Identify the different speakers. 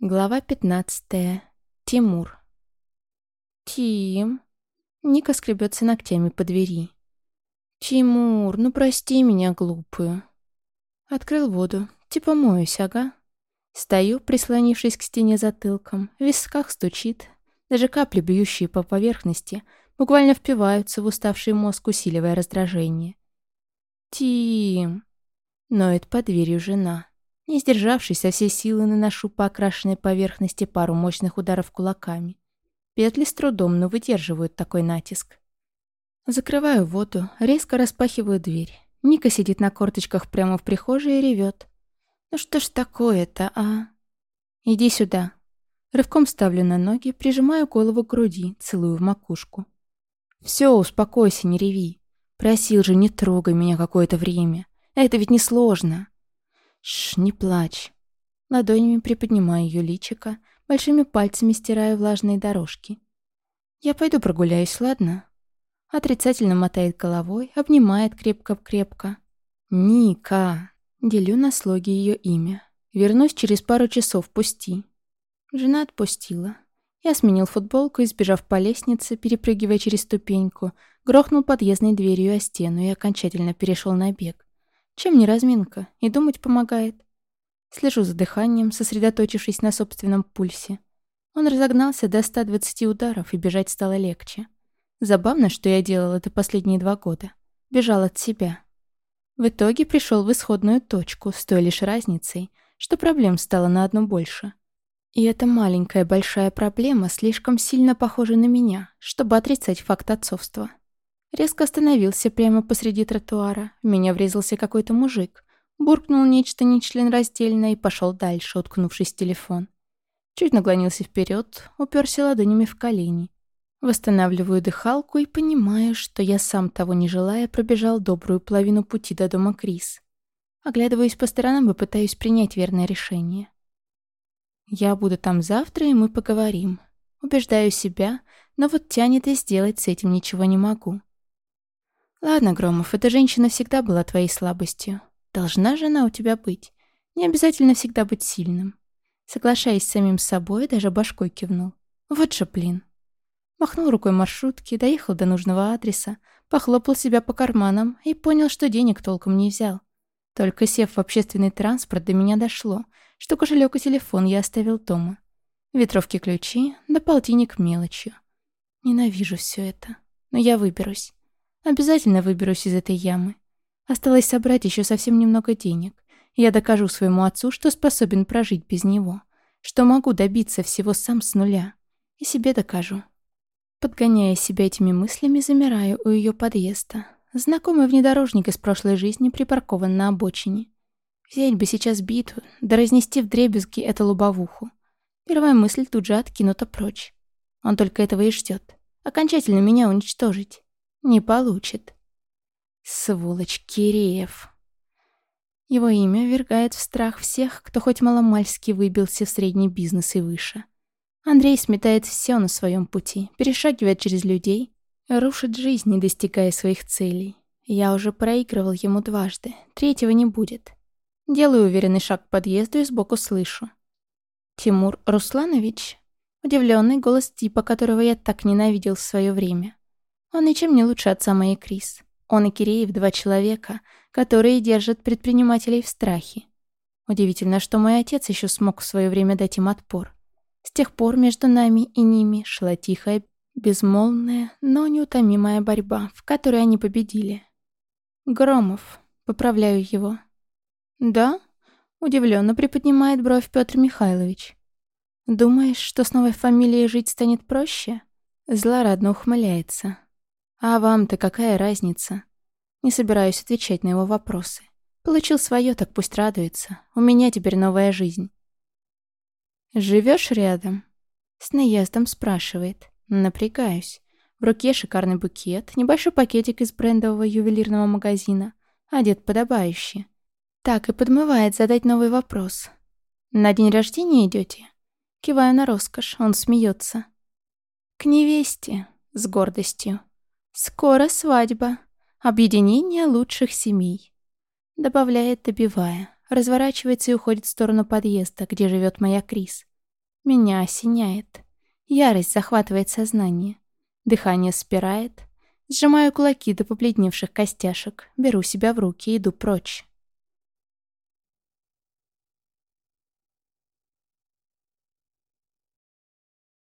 Speaker 1: Глава 15. Тимур. «Тим...» Ника скребется ногтями по двери. «Тимур, ну прости меня, глупую». Открыл воду. Типа моюсь, ага. Стою, прислонившись к стене затылком. В висках стучит. Даже капли, бьющие по поверхности, буквально впиваются в уставший мозг, усиливая раздражение. «Тим...» Ноет под дверью жена. Не сдержавшись, со всей силы наношу по окрашенной поверхности пару мощных ударов кулаками. Петли с трудом, но выдерживают такой натиск. Закрываю воду, резко распахиваю дверь. Ника сидит на корточках прямо в прихожей и ревет. «Ну что ж такое-то, а?» «Иди сюда». Рывком ставлю на ноги, прижимаю голову к груди, целую в макушку. «Все, успокойся, не реви. Просил же, не трогай меня какое-то время. Это ведь не сложно. Шш, не плачь. Ладонями приподнимаю ее личико, большими пальцами стираю влажные дорожки. Я пойду прогуляюсь, ладно? Отрицательно мотает головой, обнимает крепко-крепко. Ника. Делю на слоги ее имя. Вернусь через пару часов, пусти. Жена отпустила. Я сменил футболку и, сбежав по лестнице, перепрыгивая через ступеньку, грохнул подъездной дверью о стену и окончательно перешел на бег. Чем не разминка? И думать помогает. Слежу за дыханием, сосредоточившись на собственном пульсе. Он разогнался до 120 ударов, и бежать стало легче. Забавно, что я делал это последние два года. Бежал от себя. В итоге пришел в исходную точку, с той лишь разницей, что проблем стало на одну больше. И эта маленькая большая проблема слишком сильно похожа на меня, чтобы отрицать факт отцовства. Резко остановился прямо посреди тротуара. В меня врезался какой-то мужик. Буркнул нечто нечленораздельное и пошел дальше, уткнувшись в телефон. Чуть наклонился вперед, уперся ладонями в колени. Восстанавливаю дыхалку и понимаю, что я сам того не желая пробежал добрую половину пути до дома Крис. Оглядываюсь по сторонам и пытаюсь принять верное решение. Я буду там завтра, и мы поговорим. Убеждаю себя, но вот тянет и сделать с этим ничего не могу. Ладно, Громов, эта женщина всегда была твоей слабостью. Должна же она у тебя быть. Не обязательно всегда быть сильным. Соглашаясь с самим собой, даже башкой кивнул. Вот же, блин. Махнул рукой маршрутки, доехал до нужного адреса, похлопал себя по карманам и понял, что денег толком не взял. Только сев в общественный транспорт, до меня дошло, что кошелек и телефон я оставил дома. Ветровки ключи, да полтинник мелочью. Ненавижу все это, но я выберусь. Обязательно выберусь из этой ямы. Осталось собрать еще совсем немного денег. Я докажу своему отцу, что способен прожить без него. Что могу добиться всего сам с нуля. И себе докажу. Подгоняя себя этими мыслями, замираю у ее подъезда. Знакомый внедорожник из прошлой жизни припаркован на обочине. Взять бы сейчас битву, да разнести в дребезги эту лобовуху. Первая мысль тут же откинута прочь. Он только этого и ждет. Окончательно меня уничтожить. Не получит. Сволочь Киреев. Его имя вергает в страх всех, кто хоть маломальски выбился в средний бизнес и выше. Андрей сметает все на своем пути, перешагивает через людей, рушит жизнь, не достигая своих целей. Я уже проигрывал ему дважды, третьего не будет. Делаю уверенный шаг к подъезду и сбоку слышу. «Тимур Русланович?» Удивленный голос типа, которого я так ненавидел в свое время. Он ничем не лучше отца моей Крис. Он и Киреев — два человека, которые держат предпринимателей в страхе. Удивительно, что мой отец еще смог в свое время дать им отпор. С тех пор между нами и ними шла тихая, безмолвная, но неутомимая борьба, в которой они победили. Громов. Поправляю его. «Да?» — удивленно приподнимает бровь Петр Михайлович. «Думаешь, что с новой фамилией жить станет проще?» Злорадно ухмыляется. А вам-то какая разница? Не собираюсь отвечать на его вопросы. Получил свое, так пусть радуется. У меня теперь новая жизнь. Живешь рядом? С наездом спрашивает. Напрягаюсь. В руке шикарный букет, небольшой пакетик из брендового ювелирного магазина. Одет подобающе. Так и подмывает задать новый вопрос. «На день рождения идете? Киваю на роскошь, он смеется. «К невесте», с гордостью. «Скоро свадьба. Объединение лучших семей», — добавляет, добивая. Разворачивается и уходит в сторону подъезда, где живет моя Крис. Меня осеняет. Ярость захватывает сознание. Дыхание спирает. Сжимаю кулаки до побледневших костяшек, беру себя в руки и иду прочь.